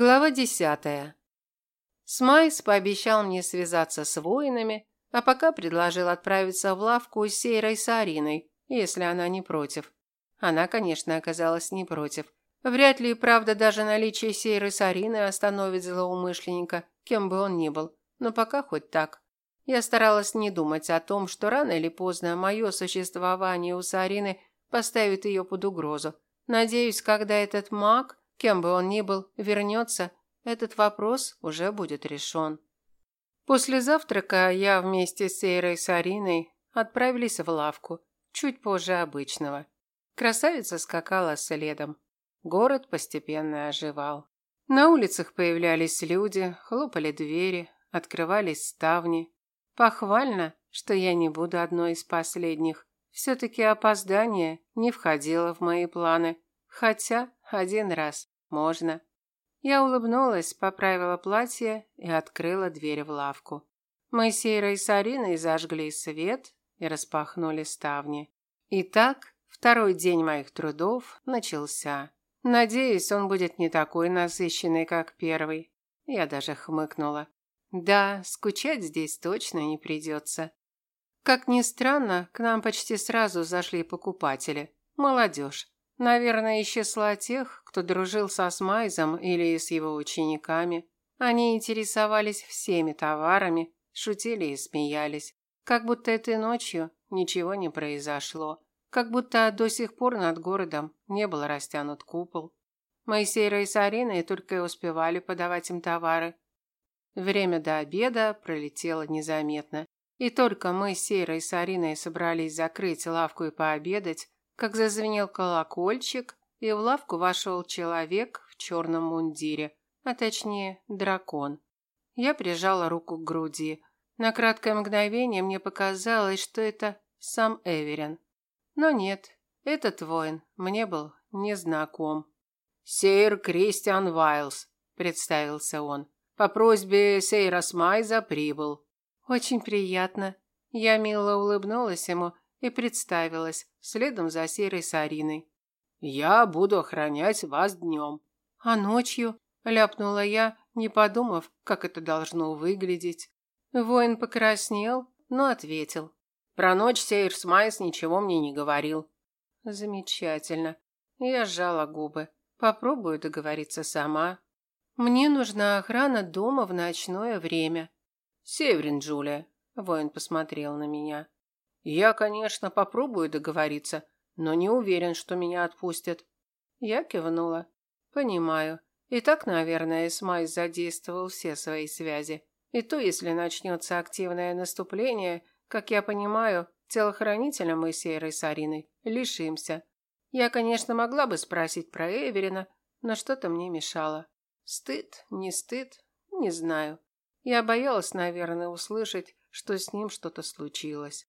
Глава десятая. Смайс пообещал мне связаться с воинами, а пока предложил отправиться в лавку с Сейрой Сариной, если она не против. Она, конечно, оказалась не против. Вряд ли, правда, даже наличие Сейры Сарины остановит злоумышленника, кем бы он ни был, но пока хоть так. Я старалась не думать о том, что рано или поздно мое существование у Сарины поставит ее под угрозу. Надеюсь, когда этот маг Кем бы он ни был, вернется, этот вопрос уже будет решен. После завтрака я вместе с Эйрой и Сариной отправились в лавку, чуть позже обычного. Красавица скакала следом. Город постепенно оживал. На улицах появлялись люди, хлопали двери, открывались ставни. Похвально, что я не буду одной из последних. Все-таки опоздание не входило в мои планы. Хотя один раз можно. Я улыбнулась, поправила платье и открыла дверь в лавку. Мы с Сейрой и Сариной зажгли свет и распахнули ставни. Итак, второй день моих трудов начался. Надеюсь, он будет не такой насыщенный, как первый. Я даже хмыкнула. Да, скучать здесь точно не придется. Как ни странно, к нам почти сразу зашли покупатели. Молодежь. Наверное, из числа тех, кто дружил со Смайзом или с его учениками. Они интересовались всеми товарами, шутили и смеялись. Как будто этой ночью ничего не произошло. Как будто до сих пор над городом не был растянут купол. Моисей и Сарина только и успевали подавать им товары. Время до обеда пролетело незаметно. И только мы с Сейрой и Сариной собрались закрыть лавку и пообедать, как зазвенел колокольчик, и в лавку вошел человек в черном мундире, а точнее дракон. Я прижала руку к груди. На краткое мгновение мне показалось, что это сам Эверин. Но нет, этот воин мне был незнаком. «Сейр Кристиан Вайлз», – представился он. «По просьбе Сейра Смайза прибыл». «Очень приятно». Я мило улыбнулась ему и представилась, следом за серой Сариной. «Я буду охранять вас днем». «А ночью?» – ляпнула я, не подумав, как это должно выглядеть. Воин покраснел, но ответил. «Про ночь Сейр Смайс ничего мне не говорил». «Замечательно». Я сжала губы. Попробую договориться сама. «Мне нужна охрана дома в ночное время». «Северин, Джулия», – воин посмотрел на меня. Я, конечно, попробую договориться, но не уверен, что меня отпустят. Я кивнула. Понимаю. И так, наверное, Эсмай задействовал все свои связи. И то, если начнется активное наступление, как я понимаю, телохранителя мы с Эйрой Сариной лишимся. Я, конечно, могла бы спросить про Эверина, но что-то мне мешало. Стыд, не стыд, не знаю. Я боялась, наверное, услышать, что с ним что-то случилось.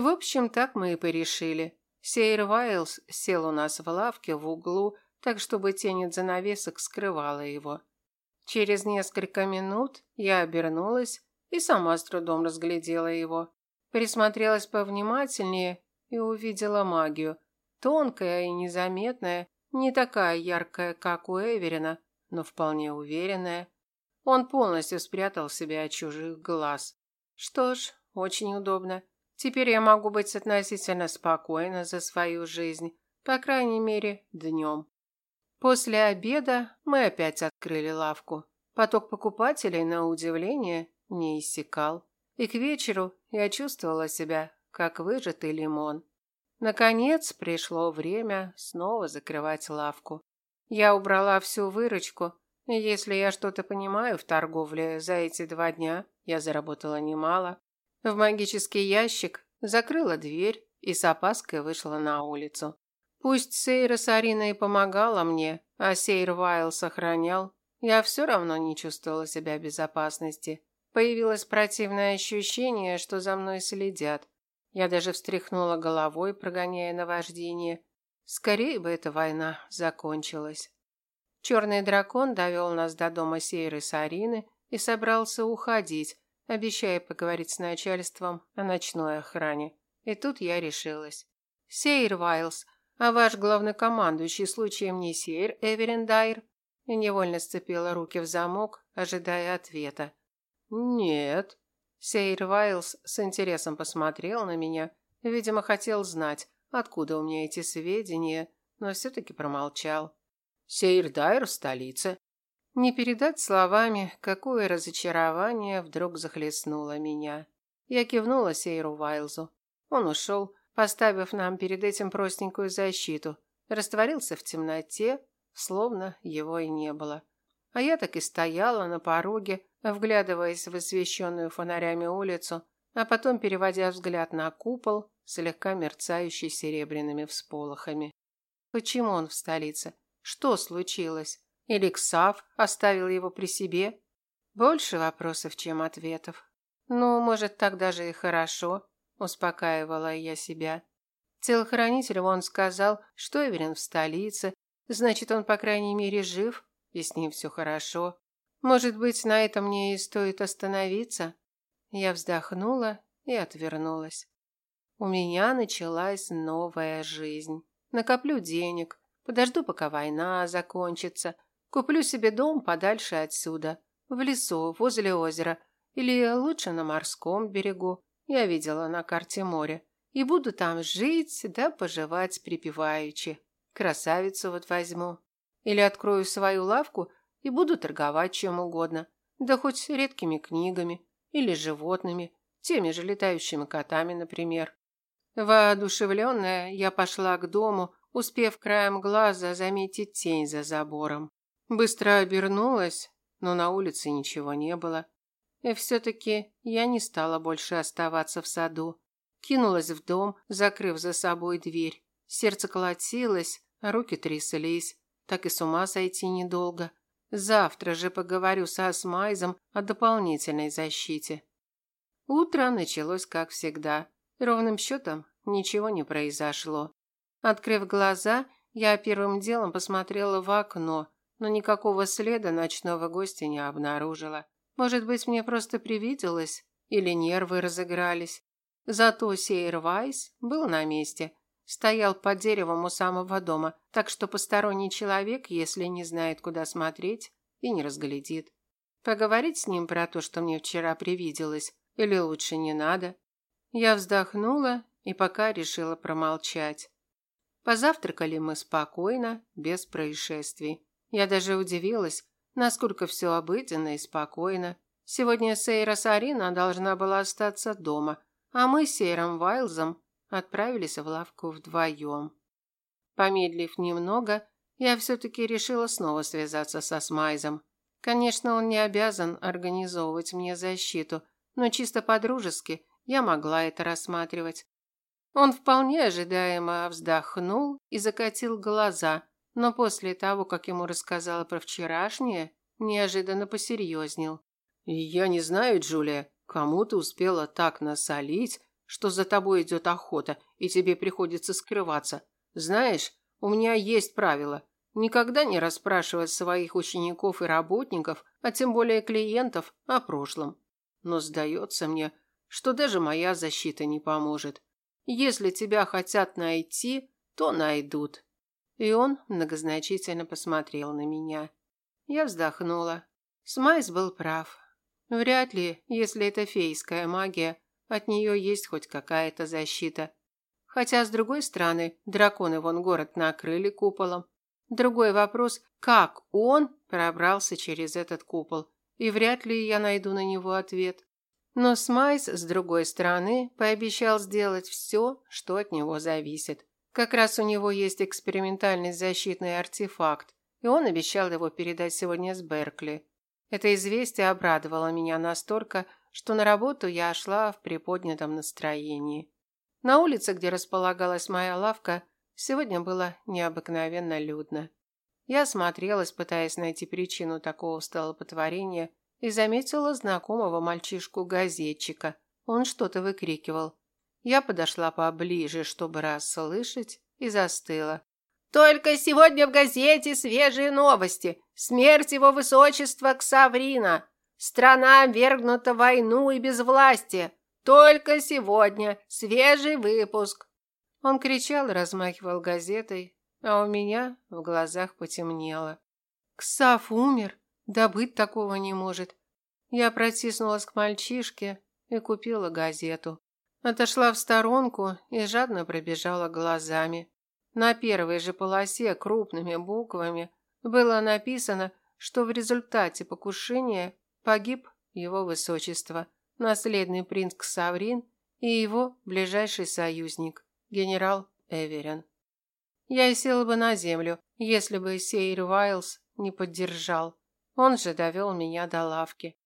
В общем, так мы и порешили. Сейр Вайлз сел у нас в лавке в углу, так чтобы тень от занавесок скрывала его. Через несколько минут я обернулась и сама с трудом разглядела его. Присмотрелась повнимательнее и увидела магию. Тонкая и незаметная, не такая яркая, как у Эверина, но вполне уверенная. Он полностью спрятал себя от чужих глаз. Что ж, очень удобно. Теперь я могу быть относительно спокойна за свою жизнь, по крайней мере, днем. После обеда мы опять открыли лавку. Поток покупателей, на удивление, не иссякал. И к вечеру я чувствовала себя, как выжатый лимон. Наконец пришло время снова закрывать лавку. Я убрала всю выручку, и если я что-то понимаю в торговле, за эти два дня я заработала немало в магический ящик, закрыла дверь и с опаской вышла на улицу. Пусть Сейра Сарина и помогала мне, а Сейр Вайл сохранял, я все равно не чувствовала себя в безопасности. Появилось противное ощущение, что за мной следят. Я даже встряхнула головой, прогоняя наваждение. Скорее бы эта война закончилась. Черный дракон довел нас до дома Сейры Сарины и собрался уходить, обещая поговорить с начальством о ночной охране. И тут я решилась. «Сейр Вайлз, а ваш главнокомандующий случаем не Сейр Эверин Дайр?» и невольно сцепила руки в замок, ожидая ответа. «Нет». Сейр Вайлс с интересом посмотрел на меня, видимо, хотел знать, откуда у меня эти сведения, но все-таки промолчал. «Сейр Дайр в столице». Не передать словами, какое разочарование вдруг захлестнуло меня. Я кивнула Сейру Вайлзу. Он ушел, поставив нам перед этим простенькую защиту, растворился в темноте, словно его и не было. А я так и стояла на пороге, вглядываясь в освещенную фонарями улицу, а потом переводя взгляд на купол, слегка мерцающий серебряными всполохами. Почему он в столице? Что случилось? Или Ксав оставил его при себе? Больше вопросов, чем ответов. Ну, может, так даже и хорошо, успокаивала я себя. Телохранитель он сказал, что Эверин в столице, значит, он, по крайней мере, жив, и с ним все хорошо. Может быть, на этом мне и стоит остановиться? Я вздохнула и отвернулась. У меня началась новая жизнь. Накоплю денег, подожду, пока война закончится, куплю себе дом подальше отсюда, в лесу, возле озера, или лучше на морском берегу. Я видела на карте море. И буду там жить да поживать припеваючи. Красавицу вот возьму. Или открою свою лавку и буду торговать чем угодно. Да хоть редкими книгами или животными, теми же летающими котами, например. Воодушевленная, я пошла к дому, успев краем глаза заметить тень за забором. Быстро обернулась, но на улице ничего не было. И все-таки я не стала больше оставаться в саду. Кинулась в дом, закрыв за собой дверь. Сердце колотилось, руки тряслись. Так и с ума сойти недолго. Завтра же поговорю со Асмайзом о дополнительной защите. Утро началось как всегда. Ровным счетом ничего не произошло. Открыв глаза, я первым делом посмотрела в окно, но никакого следа ночного гостя не обнаружила. Может быть, мне просто привиделось или нервы разыгрались. Зато Сейр Вайс был на месте, стоял под деревом у самого дома, так что посторонний человек, если не знает, куда смотреть, и не разглядит. Поговорить с ним про то, что мне вчера привиделось, или лучше не надо? Я вздохнула и пока решила промолчать. Позавтракали мы спокойно, без происшествий. Я даже удивилась, насколько все обыденно и спокойно. Сегодня Сейра Сарина должна была остаться дома, а мы с Сейром Вайлзом отправились в лавку вдвоем. Помедлив немного, я все-таки решила снова связаться со Смайзом. Конечно, он не обязан организовывать мне защиту, но чисто по-дружески я могла это рассматривать. Он вполне ожидаемо вздохнул и закатил глаза, но после того, как ему рассказала про вчерашнее, неожиданно посерьезнел. «Я не знаю, Джулия, кому ты успела так насолить, что за тобой идет охота, и тебе приходится скрываться. Знаешь, у меня есть правило – никогда не расспрашивать своих учеников и работников, а тем более клиентов, о прошлом. Но сдается мне, что даже моя защита не поможет. Если тебя хотят найти, то найдут. И он многозначительно посмотрел на меня. Я вздохнула. Смайс был прав. Вряд ли, если это фейская магия, от нее есть хоть какая-то защита. Хотя, с другой стороны, драконы вон город накрыли куполом. Другой вопрос, как он пробрался через этот купол, и вряд ли я найду на него ответ. Но Смайс, с другой стороны, пообещал сделать все, что от него зависит. Как раз у него есть экспериментальный защитный артефакт, и он обещал его передать сегодня с Беркли. Это известие обрадовало меня настолько, что на работу я шла в приподнятом настроении. На улице, где располагалась моя лавка, сегодня было необыкновенно людно. Я осмотрелась, пытаясь найти причину такого столпотворения, и заметила знакомого мальчишку-газетчика. Он что-то выкрикивал. Я подошла поближе, чтобы расслышать, и застыла. «Только сегодня в газете свежие новости. Смерть его высочества Ксаврина. Страна вергнута войну и безвластие. Только сегодня свежий выпуск». Он кричал размахивал газетой, а у меня в глазах потемнело. Ксав умер? Да быть такого не может. Я протиснулась к мальчишке и купила газету. Отошла в сторонку и жадно пробежала глазами. На первой же полосе крупными буквами было написано, что в результате покушения погиб его высочество, наследный принц Ксаврин и его ближайший союзник, генерал Эверин. Я и села бы на землю, если бы Сейр Вайлз не поддержал. Он же довел меня до лавки.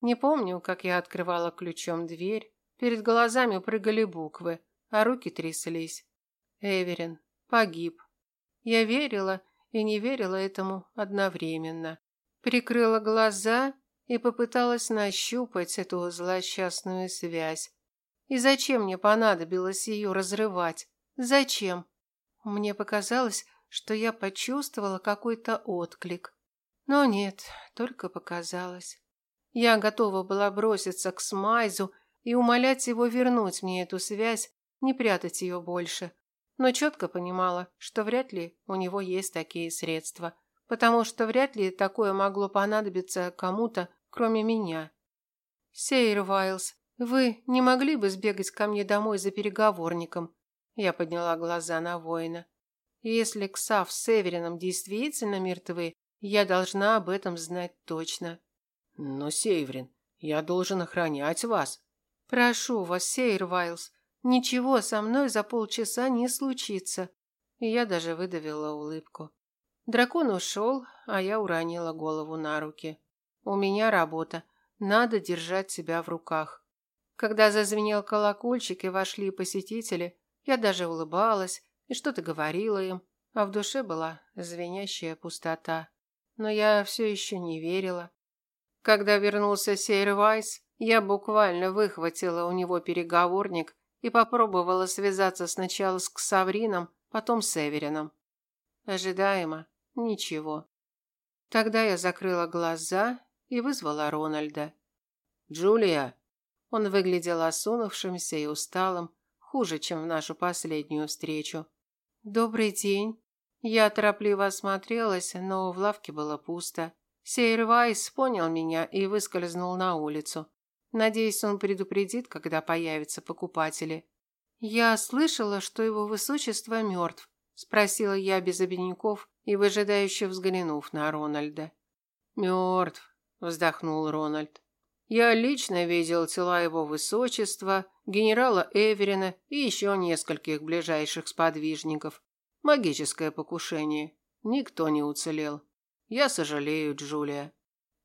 Не помню, как я открывала ключом дверь. Перед глазами прыгали буквы, а руки тряслись. Эверин погиб. Я верила и не верила этому одновременно. Прикрыла глаза и попыталась нащупать эту злосчастную связь. И зачем мне понадобилось ее разрывать? Зачем? Мне показалось, что я почувствовала какой-то отклик. Но нет, только показалось. Я готова была броситься к Смайзу и умолять его вернуть мне эту связь, не прятать ее больше. Но четко понимала, что вряд ли у него есть такие средства, потому что вряд ли такое могло понадобиться кому-то, кроме меня. Сейр Вайлз, вы не могли бы сбегать ко мне домой за переговорником? Я подняла глаза на воина. Если Ксав с Северином действительно мертвы, я должна об этом знать точно. Но, Северин, я должен охранять вас. Прошу вас, Сейр Вайлз, ничего со мной за полчаса не случится. И я даже выдавила улыбку. Дракон ушел, а я уронила голову на руки. У меня работа. Надо держать себя в руках. Когда зазвенел колокольчик и вошли посетители, я даже улыбалась и что-то говорила им, а в душе была звенящая пустота. Но я все еще не верила. Когда вернулся Сейр Вайс, я буквально выхватила у него переговорник и попробовала связаться сначала с Ксаврином, потом с Эверином. Ожидаемо ничего. Тогда я закрыла глаза и вызвала Рональда. «Джулия!» Он выглядел осунувшимся и усталым, хуже, чем в нашу последнюю встречу. Добрый день. Я торопливо осмотрелась, но в лавке было пусто. Сейр Вайс понял меня и выскользнул на улицу. Надеюсь, он предупредит, когда появятся покупатели. Я слышала, что его высочество мертв, спросила я без обиняков и выжидающе взглянув на Рональда. Мертв, вздохнул Рональд. Я лично видел тела его высочества, генерала Эверина и еще нескольких ближайших сподвижников. Магическое покушение. Никто не уцелел. Я сожалею, Джулия.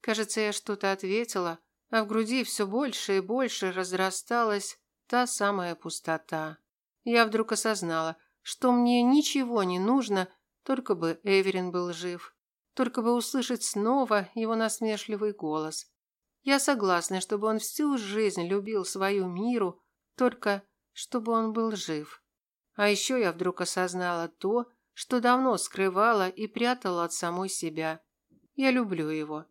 Кажется, я что-то ответила, а в груди все больше и больше разрасталась та самая пустота. Я вдруг осознала, что мне ничего не нужно, только бы Эверин был жив, только бы услышать снова его насмешливый голос. Я согласна, чтобы он всю жизнь любил свою миру, только чтобы он был жив. А еще я вдруг осознала то, что давно скрывала и прятала от самой себя. Я люблю его.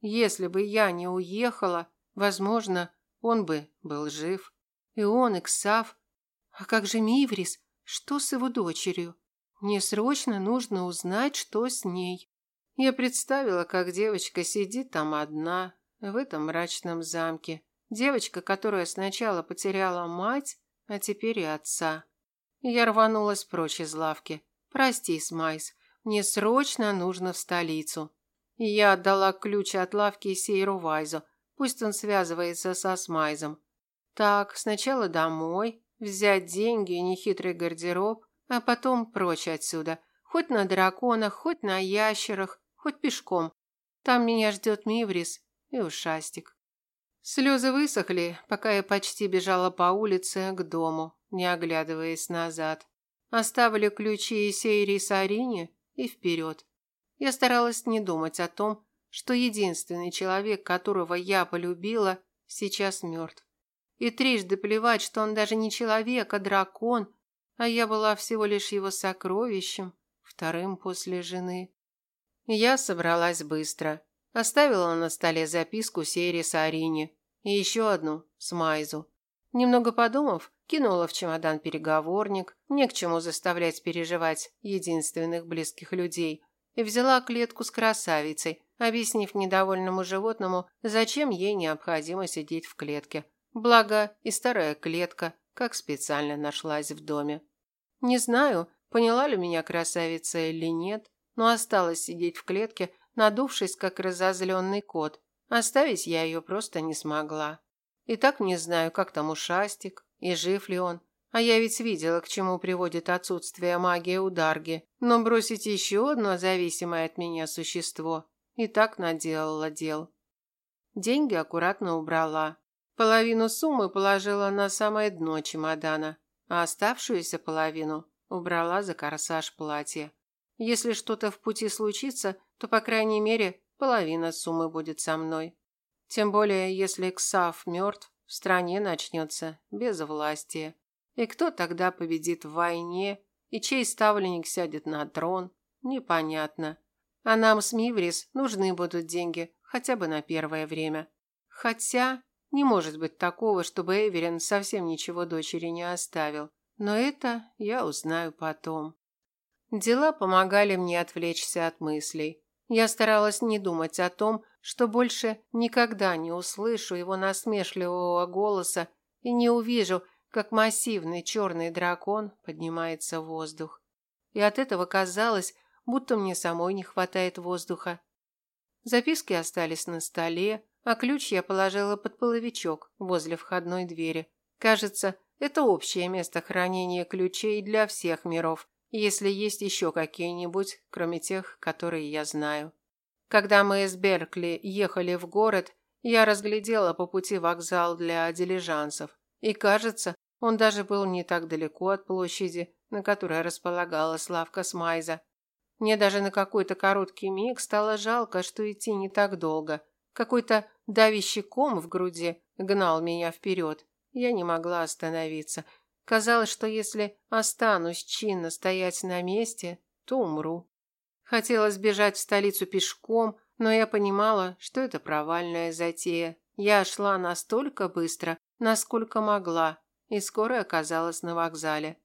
Если бы я не уехала, возможно, он бы был жив. И он, и Ксав. А как же Миврис? Что с его дочерью? Мне срочно нужно узнать, что с ней. Я представила, как девочка сидит там одна, в этом мрачном замке. Девочка, которая сначала потеряла мать, а теперь и отца. Я рванулась прочь из лавки. Прости, Смайс, мне срочно нужно в столицу. Я отдала ключ от лавки Сейру Вайзу. Пусть он связывается со Смайзом. Так, сначала домой, взять деньги и нехитрый гардероб, а потом прочь отсюда. Хоть на драконах, хоть на ящерах, хоть пешком. Там меня ждет Миврис и ушастик. Слезы высохли, пока я почти бежала по улице к дому, не оглядываясь назад. Оставили ключи Сейри Сарине и вперед. Я старалась не думать о том, что единственный человек, которого я полюбила, сейчас мертв. И трижды плевать, что он даже не человек, а дракон, а я была всего лишь его сокровищем, вторым после жены. Я собралась быстро. Оставила на столе записку Сейри Сарине и еще одну Смайзу. Немного подумав, кинула в чемодан переговорник, не к чему заставлять переживать единственных близких людей, и взяла клетку с красавицей, объяснив недовольному животному, зачем ей необходимо сидеть в клетке. Благо, и старая клетка, как специально нашлась в доме. Не знаю, поняла ли меня красавица или нет, но осталось сидеть в клетке, надувшись, как разозленный кот. Оставить я ее просто не смогла. И так не знаю, как там ушастик, и жив ли он. А я ведь видела, к чему приводит отсутствие магии у Дарги. Но бросить еще одно зависимое от меня существо и так наделала дел. Деньги аккуратно убрала. Половину суммы положила на самое дно чемодана, а оставшуюся половину убрала за корсаж платья. Если что-то в пути случится, то, по крайней мере, половина суммы будет со мной. Тем более, если Ксав мертв, в стране начнется безвластие. И кто тогда победит в войне, и чей ставленник сядет на трон, непонятно. А нам с Миврис нужны будут деньги хотя бы на первое время. Хотя не может быть такого, чтобы Эверин совсем ничего дочери не оставил. Но это я узнаю потом. Дела помогали мне отвлечься от мыслей. Я старалась не думать о том, что больше никогда не услышу его насмешливого голоса и не увижу, как массивный черный дракон поднимается в воздух. И от этого казалось, будто мне самой не хватает воздуха. Записки остались на столе, а ключ я положила под половичок возле входной двери. Кажется, это общее место хранения ключей для всех миров, если есть еще какие-нибудь, кроме тех, которые я знаю. Когда мы из Беркли ехали в город, я разглядела по пути вокзал для дилижансов. И, кажется, он даже был не так далеко от площади, на которой располагалась лавка Смайза. Мне даже на какой-то короткий миг стало жалко, что идти не так долго. Какой-то давящий ком в груди гнал меня вперед. Я не могла остановиться. Казалось, что если останусь чинно стоять на месте, то умру. Хотелось бежать в столицу пешком, но я понимала, что это провальная затея. Я шла настолько быстро, насколько могла, и скоро оказалась на вокзале.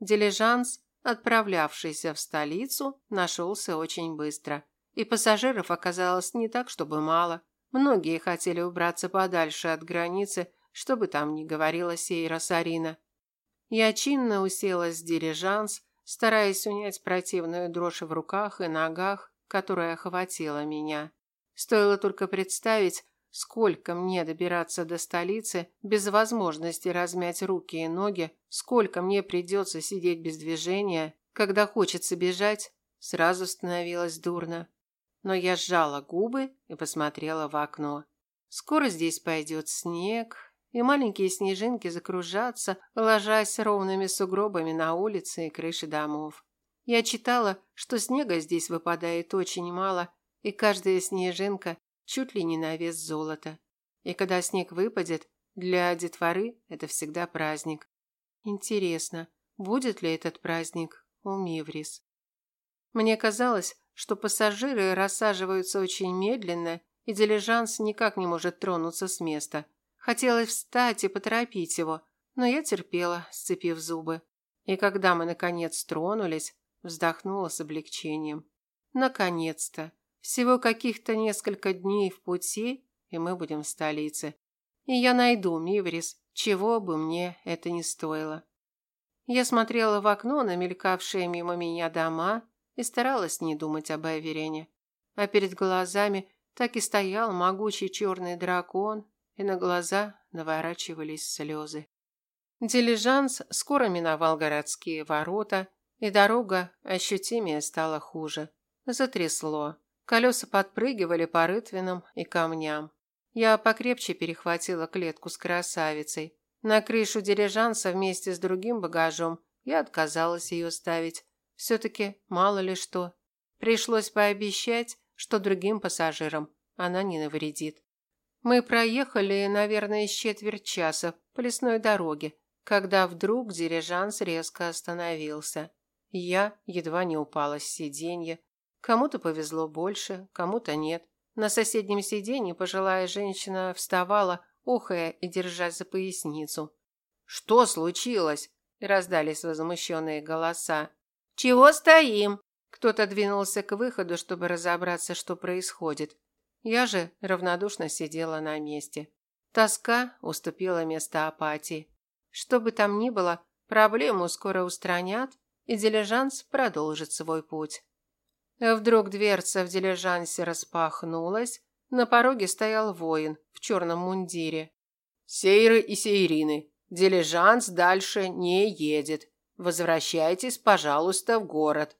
Дилижанс, отправлявшийся в столицу, нашелся очень быстро. И пассажиров оказалось не так, чтобы мало. Многие хотели убраться подальше от границы, чтобы там не говорила Сейра Сарина. Я чинно уселась в дирижанс, стараясь унять противную дрожь в руках и ногах, которая охватила меня. Стоило только представить, Сколько мне добираться до столицы без возможности размять руки и ноги, сколько мне придется сидеть без движения, когда хочется бежать, сразу становилось дурно. Но я сжала губы и посмотрела в окно. Скоро здесь пойдет снег, и маленькие снежинки закружатся, ложась ровными сугробами на улицы и крыши домов. Я читала, что снега здесь выпадает очень мало, и каждая снежинка чуть ли не на вес золота. И когда снег выпадет, для детворы это всегда праздник. Интересно, будет ли этот праздник у Миврис? Мне казалось, что пассажиры рассаживаются очень медленно, и дилижанс никак не может тронуться с места. Хотелось встать и поторопить его, но я терпела, сцепив зубы. И когда мы наконец тронулись, вздохнула с облегчением. Наконец-то. Всего каких-то несколько дней в пути, и мы будем в столице. И я найду Миврис, чего бы мне это ни стоило. Я смотрела в окно на мелькавшие мимо меня дома и старалась не думать об Эверине. А перед глазами так и стоял могучий черный дракон, и на глаза наворачивались слезы. Дилижанс скоро миновал городские ворота, и дорога ощутимее стала хуже. Затрясло. Колеса подпрыгивали по рытвинам и камням. Я покрепче перехватила клетку с красавицей. На крышу дирижанса вместе с другим багажом я отказалась ее ставить. Все-таки мало ли что. Пришлось пообещать, что другим пассажирам она не навредит. Мы проехали, наверное, четверть часа по лесной дороге, когда вдруг дирижанс резко остановился. Я едва не упала с сиденья, Кому-то повезло больше, кому-то нет. На соседнем сиденье пожилая женщина вставала, охая и держась за поясницу. «Что случилось?» – раздались возмущенные голоса. «Чего стоим?» Кто-то двинулся к выходу, чтобы разобраться, что происходит. Я же равнодушно сидела на месте. Тоска уступила место апатии. Что бы там ни было, проблему скоро устранят, и дилижанс продолжит свой путь. Вдруг дверца в дилижансе распахнулась, на пороге стоял воин в черном мундире. «Сейры и сейрины, дилижанс дальше не едет. Возвращайтесь, пожалуйста, в город»,